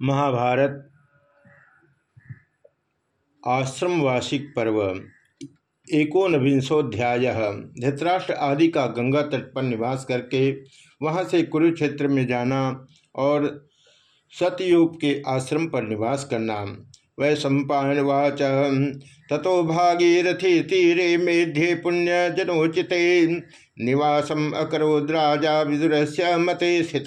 महाभारत आश्रमवार्षिक पर्व, एकोनविंशोध्याय, धृतराष्ट्र आदि का गंगा तट पर निवास करके वहाँ से कुरुक्षेत्र में जाना और सतयुग के आश्रम पर निवास करना। वै सम्पावाच ततो भागीरथी तीरे मेध्ये पुण्य जनोचित, निवासम अकरोद्राजा विदुर मते स्थित।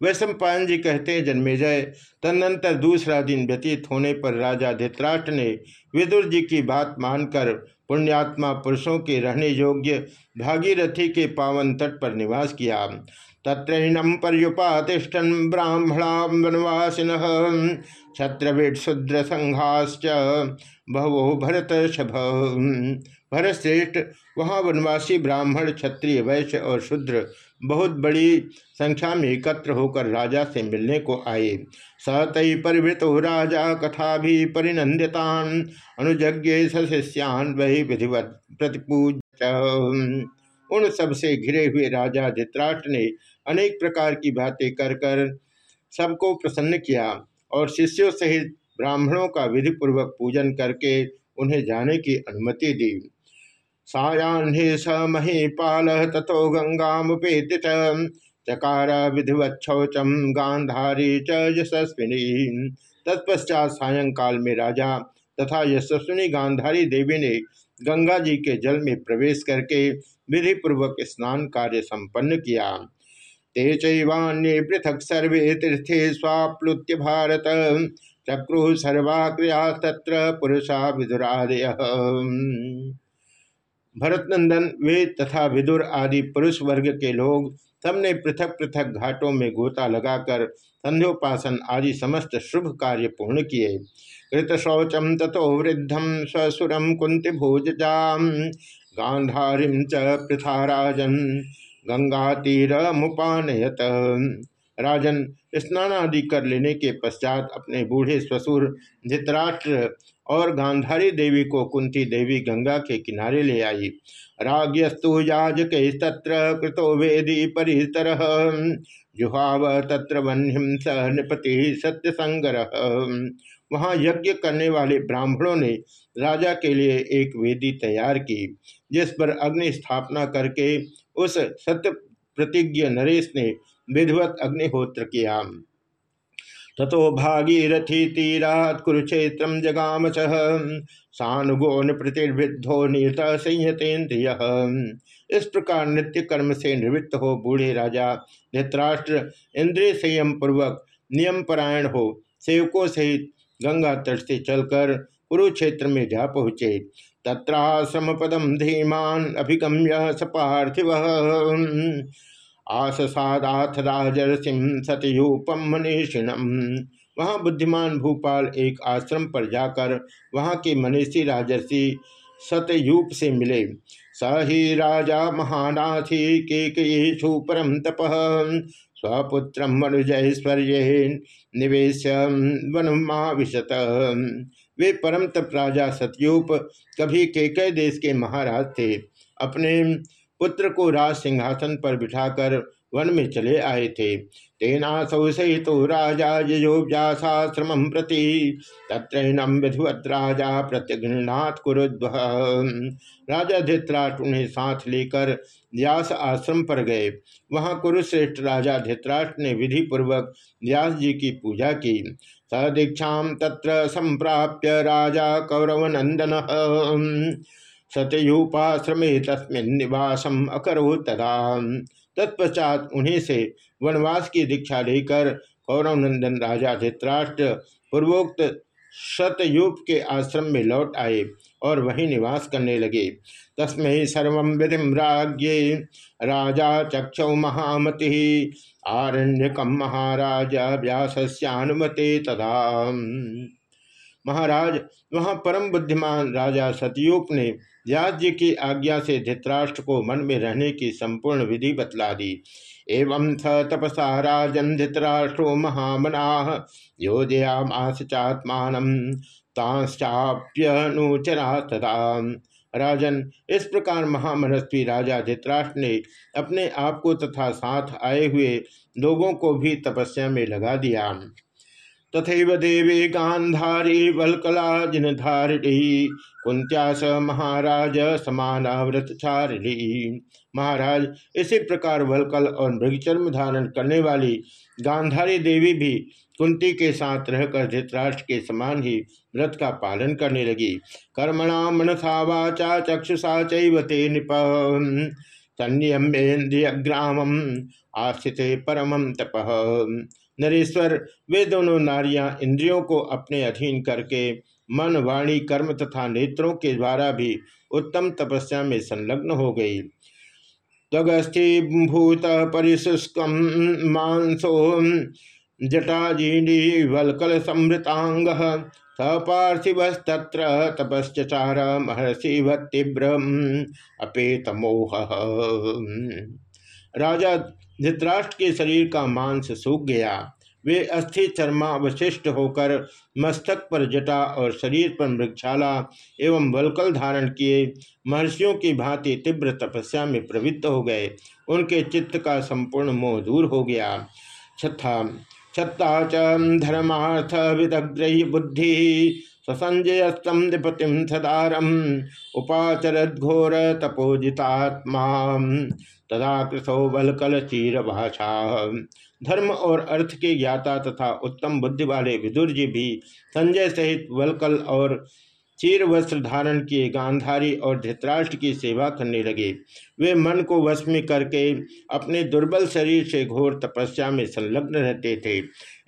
वैश्वपायन जी कहते हैं जन्मेजय तदनंतर दूसरा दिन व्यतीत होने पर राजा धित्राष्ट्र ने विदुर जी की बात मानकर पुण्यात्मा पुरुषों के रहने योग्य भागीरथी के पावन तट पर निवास किया। तत्रैनम पर्युपातिष्ठन ब्राह्मणा वनवासिन छत्रवीट शुद्र संघाश्च बहवो भरत शभ। भरत श्रेष्ठ वहाँ वनवासी ब्राह्मण क्षत्रिय वैश्य और शूद्र बहुत बड़ी संख्या में एकत्र होकर राजा से मिलने को आए। सतई परिवृत हो राजा, कथा भी परिनंदितान, अनुजज्ञ शिष्यान वही विधिवत प्रतिपूज उन सबसे घिरे हुए राजा धित्राष्ट्र ने अनेक प्रकार की बातें कर कर सबको प्रसन्न किया और शिष्यों सहित ब्राह्मणों का विधिपूर्वक पूजन करके उन्हें जाने की अनुमति दी। सायाह्ने स महीपाल तथो गंगा मुपेति चकार विधिवच्छौचम गांधारी च यशस्विनी। तत्पश्चात सायंकाल में राजा तथा यशस्विनी गांधारी देवी ने गंगा जी के जल में प्रवेश करके विधि पूर्वक स्नान कार्य संपन्न किया। ते चैवान्य पृथक सर्वे तीर्थे स्वाप्लुत्य भारत। चक्रु सर्वाक्रिया तत्र पुरुषा विधुरादय भरतनंदन वे तथा विदुर आदि पुरुष वर्ग के लोग सबने पृथक पृथक घाटों में गोता लगाकर संध्योपासन आदि समस्त शुभ कार्य पूर्ण किए। कृत शौचम तथो वृद्धम ससुरम कुंति भोजाम गांधारी च पृथाराजन गंगा तीर मुपानयत राजन स्नान आदि कर लेने के पश्चात अपने बूढ़े ससुर धित्राष्ट्र और गांधारी देवी को कुंती देवी गंगा के किनारे ले आई। राग्यस्तु याजक तत्र कृतो वेदी परितर जुहाव तत्र वन्यम स नृपति सत्य संग्रह वहाँ यज्ञ करने वाले ब्राह्मणों ने राजा के लिए एक वेदी तैयार की, जिस पर अग्नि स्थापना करके उस सत्य प्रतिज्ञ नरेश ने विधिवत अग्निहोत्र किया। ततो भागीरथी तीरात कुरुक्षेत्र जगाम सह सानुगोन प्रतिर्विद्धो नियत संयतेन्द्रिय। इस प्रकार नित्य कर्म से निवृत्त हो बूढ़े राजा, धृतराष्ट्र, इंद्रिय संयम पूर्वक नियम परायण हो, सेवकों सहित गंगा तट से चलकर कुरुक्षेत्र में जा पहुँचे। तत्राश्रम पदम धीमान अभिगम्य सपार्थिव। आसादाथ राजर्षिम सतयूपम मनीषिणम वहाँ बुद्धिमान भूपाल एक आश्रम पर जाकर वहाँ के मनीषी राजर्षि सतयूप से मिले। स ही राजा महानाथी के परम तप। स्वपुत्र मनुजैश्वर्य निवेश वनमाविशत वे परम तप राजा सतयूप कभी केकय देश के महाराज थे। अपने पुत्र को राज सिंहासन पर बिठाकर वन में चले आए थे। तेनासौ सहित तो राजा यजोव्यासाश्रम प्रति। तत्रैनम विधिवत राजा प्रत्यघ्नाथ कुरुद्व। राजा धित्राष्ट्र उन्हें साथ लेकर व्यास आश्रम पर गए। वहाँ कुरुश्रेष्ठ राजा धित्राष्ट्र ने विधि पूर्वक व्यास जी की पूजा की। सदीक्षा तत्र संप्राप्य राजा कौरवनंदन सतयूपाश्रमे तस्मिन निवासम अकरो तदा। तत्पश्चात उन्हीं से वनवास की दीक्षा लेकर कौरवनंदन राजा धित्राष्ट्र पूर्वोक्त शतयूप के आश्रम में लौट आए और वहीं निवास करने लगे। तस्में सर्व विधि राज्ञे राजा चक्षौ महामति आरण्यकम महाराजा व्यासस्यानुमते तथा महाराज, वहाँ परम बुद्धिमान राजा सतयुप ने जी की आज्ञा से धृतराष्ट्र को मन में रहने की संपूर्ण विधि बतला दी। एवं स तपसा राजन धृतराष्ट्रो महामना योजयामास चात्मान ताश्चाप्यनुचरा तथा राजन, इस प्रकार महामनस्वी राजा धृतराष्ट्र ने अपने आप को तथा साथ आए हुए लोगों को भी तपस्या में लगा दिया। तथा देवी गांधारी वलकला जिनधारिणी कुंत्या स महाराज समाना व्रतचारिणी महाराज, इसी प्रकार वलकल और मृगचर्म धारण करने वाली गांधारी देवी भी कुंती के साथ रहकर धृतराष्ट्र के समान ही व्रत का पालन करने लगी। कर्मणा मनसा वाचा, चक्षुषा चैवते नृप। संयमेन्द्रियग्रामम आस्थित परम तप। नरेश्वर, वे दोनों नारियाँ इंद्रियों को अपने अधीन करके मन, वाणी, कर्म तथा नेत्रों के द्वारा भी उत्तम तपस्या में संलग्न हो गई। भूत परिशुष्क मांसो जटाजीनी वलकल समृतांग सपार्थिवस्तत्र तपश्चार महर्षि तीव्र अपेत मोह राजा धृतराष्ट्र के शरीर का मांस सूख गया। वे अस्थि चर्मावशिष्ट होकर मस्तक पर जटा और शरीर पर मृक्षाला एवं वलकल धारण किए, महर्षियों की भांति तीव्र तपस्या में प्रवृत्त हो गए। उनके चित्त का संपूर्ण मोह दूर हो गया। छठा छत्ता च धर्मार्थ विदग्रही बुद्धि ससंजयस्तम नृपतिम सदारम उपाचरद्घोर तपोजितात्मा तदा कृथो बलकल चीर भाषा धर्म और अर्थ के ज्ञाता तथा उत्तम बुद्धि वाले विदुर जी भी संजय सहित वलकल और चीर वस्त्र धारण किए, गांधारी और धृतराष्ट्र की सेवा करने लगे। वे मन को वश में करके अपने दुर्बल शरीर से घोर तपस्या में संलग्न रहते थे।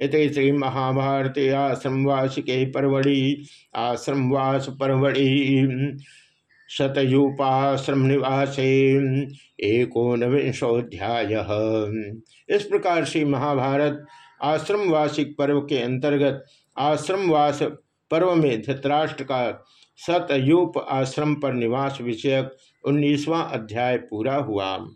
इत श्री महाभारत आश्रमवासिके परवड़ी आश्रमवास परवड़ी शतयूपाश्रम निवासे एकोनविंशोध्याय इस प्रकार से महाभारत आश्रमवासिक पर्व के अंतर्गत आश्रमवास पर्व में धृतराष्ट्र का सतयूप आश्रम पर निवास विषयक उन्नीसवां अध्याय पूरा हुआ।